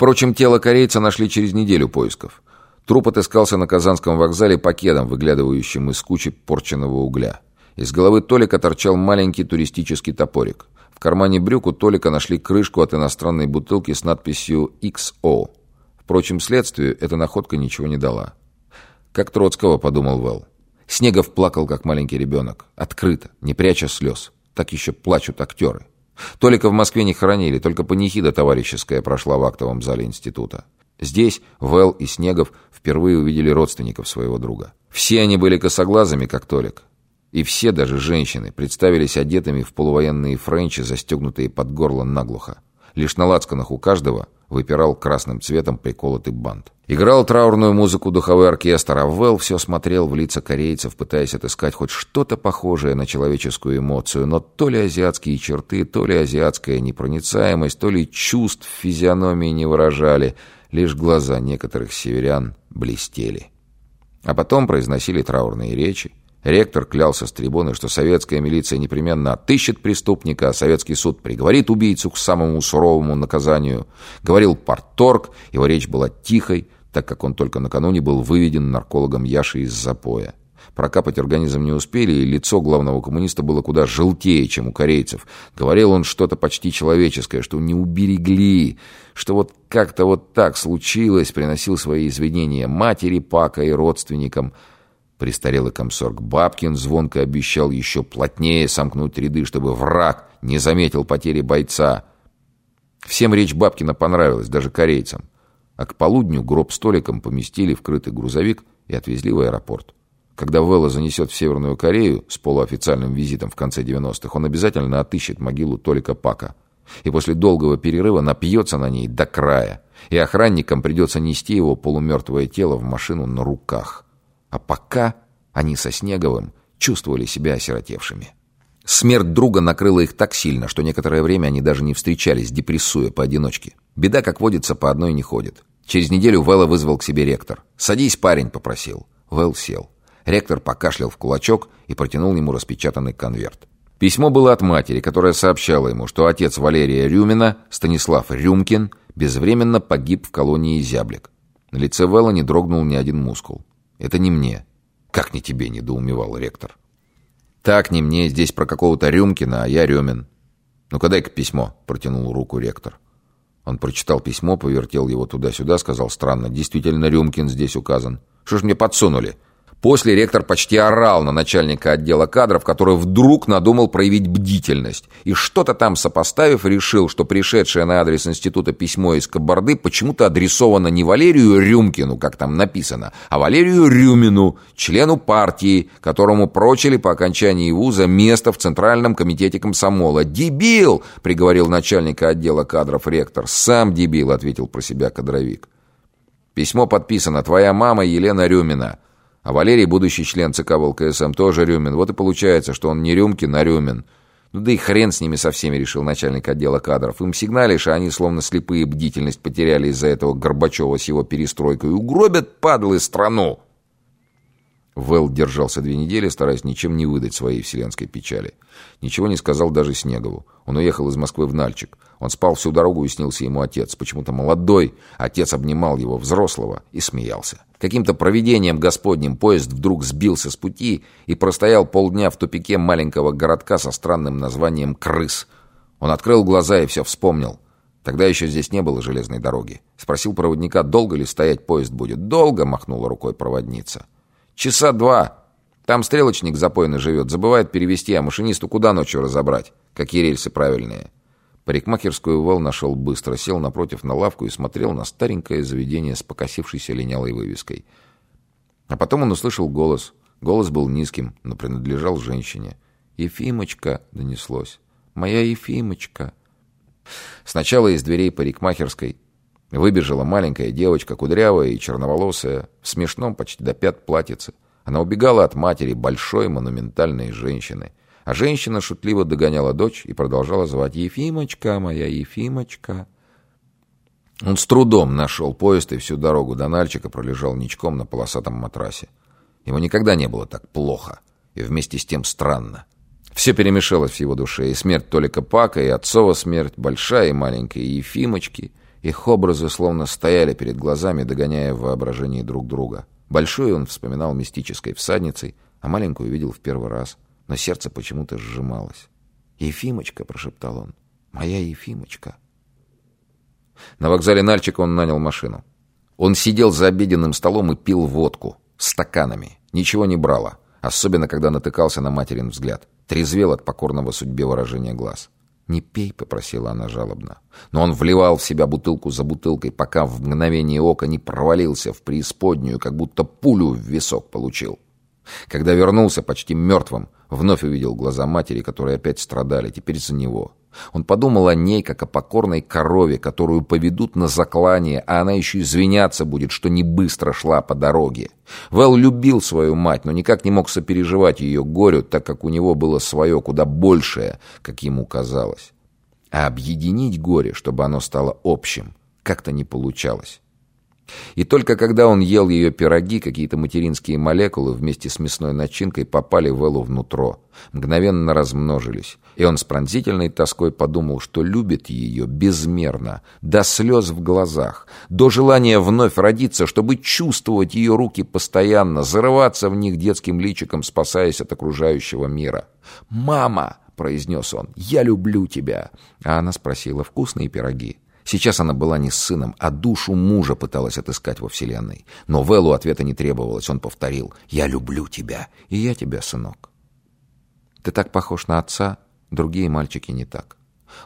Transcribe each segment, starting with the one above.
Впрочем, тело корейца нашли через неделю поисков. Труп отыскался на Казанском вокзале пакетом, выглядывающим из кучи порченного угля. Из головы Толика торчал маленький туристический топорик. В кармане брюк у Толика нашли крышку от иностранной бутылки с надписью XO. Впрочем, следствию эта находка ничего не дала. «Как Троцкого», — подумал Вэл. Снегов плакал, как маленький ребенок. Открыто, не пряча слез. Так еще плачут актеры. Толика в Москве не хоронили, только панихида товарищеская прошла в актовом зале института. Здесь Вэл и Снегов впервые увидели родственников своего друга. Все они были косоглазыми, как Толик. И все, даже женщины, представились одетыми в полувоенные френчи, застегнутые под горло наглухо. Лишь на лацканах у каждого выпирал красным цветом приколотый бант. Играл траурную музыку духовой оркестр, а Вэл все смотрел в лица корейцев, пытаясь отыскать хоть что-то похожее на человеческую эмоцию, но то ли азиатские черты, то ли азиатская непроницаемость, то ли чувств физиономии не выражали, лишь глаза некоторых северян блестели. А потом произносили траурные речи, Ректор клялся с трибуны, что советская милиция непременно отыщет преступника, а советский суд приговорит убийцу к самому суровому наказанию. Говорил Парторг, его речь была тихой, так как он только накануне был выведен наркологом Яши из запоя. Прокапать организм не успели, и лицо главного коммуниста было куда желтее, чем у корейцев. Говорил он что-то почти человеческое, что не уберегли, что вот как-то вот так случилось, приносил свои извинения матери, Пака и родственникам – Престарелый комсорг Бабкин звонко обещал еще плотнее сомкнуть ряды, чтобы враг не заметил потери бойца. Всем речь Бабкина понравилась, даже корейцам. А к полудню гроб столиком поместили в крытый грузовик и отвезли в аэропорт. Когда Вэлла занесет в Северную Корею с полуофициальным визитом в конце 90-х, он обязательно отыщет могилу Толика Пака. И после долгого перерыва напьется на ней до края. И охранникам придется нести его полумертвое тело в машину на руках. А пока они со Снеговым чувствовали себя осиротевшими. Смерть друга накрыла их так сильно, что некоторое время они даже не встречались, депрессуя поодиночке. Беда, как водится, по одной не ходит. Через неделю Вэлла вызвал к себе ректор. «Садись, парень», — попросил. Вэлл сел. Ректор покашлял в кулачок и протянул ему распечатанный конверт. Письмо было от матери, которая сообщала ему, что отец Валерия Рюмина, Станислав Рюмкин, безвременно погиб в колонии Зяблик. На лице Вэлла не дрогнул ни один мускул. Это не мне. Как не тебе, недоумевал ректор. Так не мне, здесь про какого-то Рюмкина, а я Рюмин. Ну-ка дай-ка письмо, протянул руку ректор. Он прочитал письмо, повертел его туда-сюда, сказал странно. Действительно, Рюмкин здесь указан. Что ж мне подсунули? После ректор почти орал на начальника отдела кадров, который вдруг надумал проявить бдительность. И что-то там сопоставив, решил, что пришедшее на адрес института письмо из Кабарды почему-то адресовано не Валерию Рюмкину, как там написано, а Валерию Рюмину, члену партии, которому прочили по окончании вуза место в Центральном комитете комсомола. «Дебил!» — приговорил начальника отдела кадров ректор. «Сам дебил!» — ответил про себя кадровик. Письмо подписано «Твоя мама Елена Рюмина». А Валерий, будущий член ЦК ВЛКСМ, тоже Рюмин. Вот и получается, что он не Рюмкин, а Рюмин. Ну да и хрен с ними со всеми, решил начальник отдела кадров. Им сигналишь, а они словно слепые бдительность потеряли из-за этого Горбачева с его перестройкой. Угробят, падлы, страну! Вэл держался две недели, стараясь ничем не выдать своей вселенской печали. Ничего не сказал даже Снегову. Он уехал из Москвы в Нальчик. Он спал всю дорогу и снился ему отец. Почему-то молодой. Отец обнимал его, взрослого, и смеялся. Каким-то провидением господним поезд вдруг сбился с пути и простоял полдня в тупике маленького городка со странным названием «Крыс». Он открыл глаза и все вспомнил. Тогда еще здесь не было железной дороги. Спросил проводника, долго ли стоять поезд будет. «Долго!» — махнула рукой проводница. «Часа два. Там стрелочник запойно живет. Забывает перевести, а машинисту куда ночью разобрать? Какие рельсы правильные?» Парикмахерскую Вал нашел быстро, сел напротив на лавку и смотрел на старенькое заведение с покосившейся линялой вывеской. А потом он услышал голос. Голос был низким, но принадлежал женщине. «Ефимочка!» — донеслось. «Моя Ефимочка!» Сначала из дверей парикмахерской выбежала маленькая девочка, кудрявая и черноволосая, в смешном почти до пят платьице. Она убегала от матери, большой монументальной женщины. А женщина шутливо догоняла дочь и продолжала звать «Ефимочка моя, Ефимочка». Он с трудом нашел поезд и всю дорогу до Нальчика пролежал ничком на полосатом матрасе. Ему никогда не было так плохо и вместе с тем странно. Все перемешалось в его душе, и смерть Толика Пака, и отцова смерть, большая и маленькая, и Ефимочки, Их образы словно стояли перед глазами, догоняя в воображении друг друга. Большую он вспоминал мистической всадницей, а маленькую видел в первый раз. Но сердце почему-то сжималось. «Ефимочка», — прошептал он, — «моя Ефимочка». На вокзале Нальчика он нанял машину. Он сидел за обеденным столом и пил водку. Стаканами. Ничего не брало. Особенно, когда натыкался на материн взгляд. Трезвел от покорного судьбе выражения глаз. «Не пей», — попросила она жалобно. Но он вливал в себя бутылку за бутылкой, пока в мгновение ока не провалился в преисподнюю, как будто пулю в висок получил. Когда вернулся почти мертвым, вновь увидел глаза матери, которые опять страдали, теперь за него. Он подумал о ней, как о покорной корове, которую поведут на заклание, а она еще извиняться будет, что не быстро шла по дороге. Вэл любил свою мать, но никак не мог сопереживать ее горю, так как у него было свое, куда большее, как ему казалось. А объединить горе, чтобы оно стало общим, как-то не получалось. И только когда он ел ее пироги, какие-то материнские молекулы вместе с мясной начинкой попали в Эллу внутрь, мгновенно размножились. И он с пронзительной тоской подумал, что любит ее безмерно, до слез в глазах, до желания вновь родиться, чтобы чувствовать ее руки постоянно, зарываться в них детским личиком, спасаясь от окружающего мира. «Мама!» — произнес он. «Я люблю тебя!» А она спросила, «Вкусные пироги?» Сейчас она была не с сыном, а душу мужа пыталась отыскать во Вселенной. Но Вэллу ответа не требовалось. Он повторил «Я люблю тебя, и я тебя, сынок». «Ты так похож на отца, другие мальчики не так».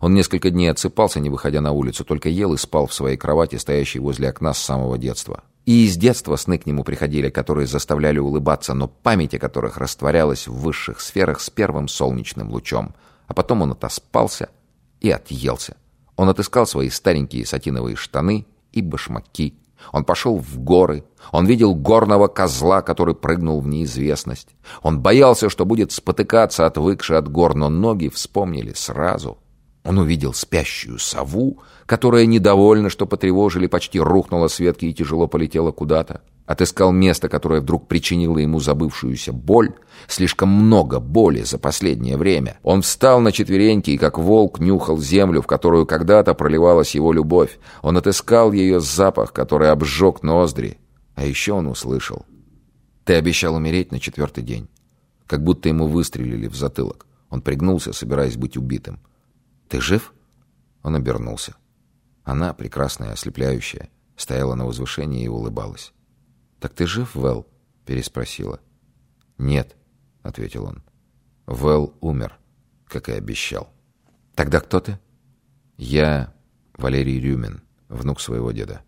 Он несколько дней отсыпался, не выходя на улицу, только ел и спал в своей кровати, стоящей возле окна с самого детства. И из детства сны к нему приходили, которые заставляли улыбаться, но память о которых растворялась в высших сферах с первым солнечным лучом. А потом он отоспался и отъелся. Он отыскал свои старенькие сатиновые штаны и башмаки. Он пошел в горы. Он видел горного козла, который прыгнул в неизвестность. Он боялся, что будет спотыкаться, отвыкший от гор, но ноги вспомнили сразу. Он увидел спящую сову, которая, недовольна, что потревожили, почти рухнула с ветки и тяжело полетела куда-то. Отыскал место, которое вдруг причинило ему забывшуюся боль. Слишком много боли за последнее время. Он встал на четвереньки и, как волк, нюхал землю, в которую когда-то проливалась его любовь. Он отыскал ее запах, который обжег ноздри. А еще он услышал. «Ты обещал умереть на четвертый день». Как будто ему выстрелили в затылок. Он пригнулся, собираясь быть убитым. «Ты жив?» Он обернулся. Она, прекрасная, ослепляющая, стояла на возвышении и улыбалась. «Так ты жив, Вэл?» — переспросила. «Нет», — ответил он. «Вэл умер, как и обещал». «Тогда кто ты?» «Я Валерий Рюмин, внук своего деда».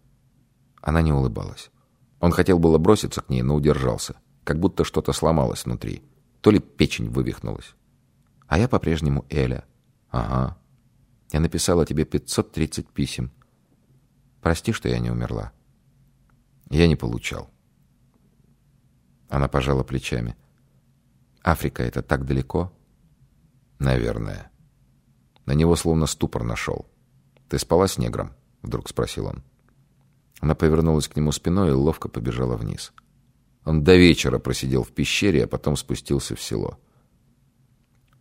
Она не улыбалась. Он хотел было броситься к ней, но удержался, как будто что-то сломалось внутри. То ли печень вывихнулась. «А я по-прежнему Эля». «Ага. Я написала тебе 530 писем. Прости, что я не умерла». «Я не получал». Она пожала плечами. «Африка — это так далеко?» «Наверное». На него словно ступор нашел. «Ты спала с негром?» — вдруг спросил он. Она повернулась к нему спиной и ловко побежала вниз. Он до вечера просидел в пещере, а потом спустился в село.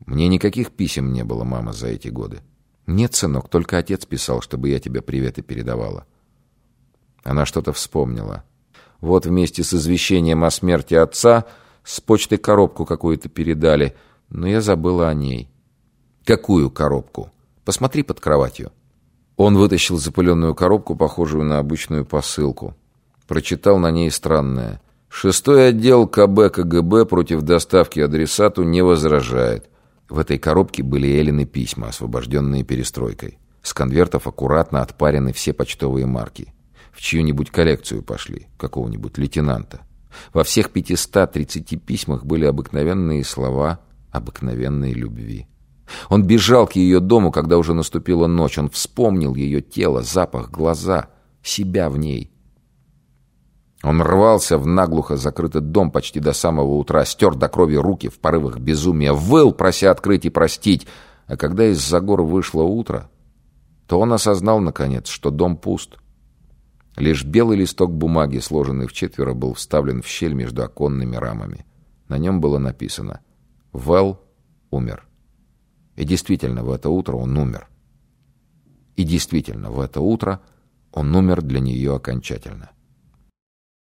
«Мне никаких писем не было, мама, за эти годы». «Нет, сынок, только отец писал, чтобы я тебе приветы передавала». Она что-то вспомнила. Вот вместе с извещением о смерти отца с почты коробку какую-то передали, но я забыла о ней. Какую коробку? Посмотри под кроватью. Он вытащил запыленную коробку, похожую на обычную посылку. Прочитал на ней странное. Шестой отдел КБ КГБ против доставки адресату не возражает. В этой коробке были Эллины письма, освобожденные перестройкой. С конвертов аккуратно отпарены все почтовые марки в чью-нибудь коллекцию пошли, какого-нибудь лейтенанта. Во всех 530 письмах были обыкновенные слова обыкновенной любви. Он бежал к ее дому, когда уже наступила ночь. Он вспомнил ее тело, запах, глаза, себя в ней. Он рвался в наглухо закрытый дом почти до самого утра, стер до крови руки в порывах безумия, выл, прося открыть и простить. А когда из-за гор вышло утро, то он осознал, наконец, что дом пуст. Лишь белый листок бумаги, сложенный в четверо, был вставлен в щель между оконными рамами. На нем было написано «Вэл умер». И действительно, в это утро он умер. И действительно, в это утро Он умер для нее окончательно.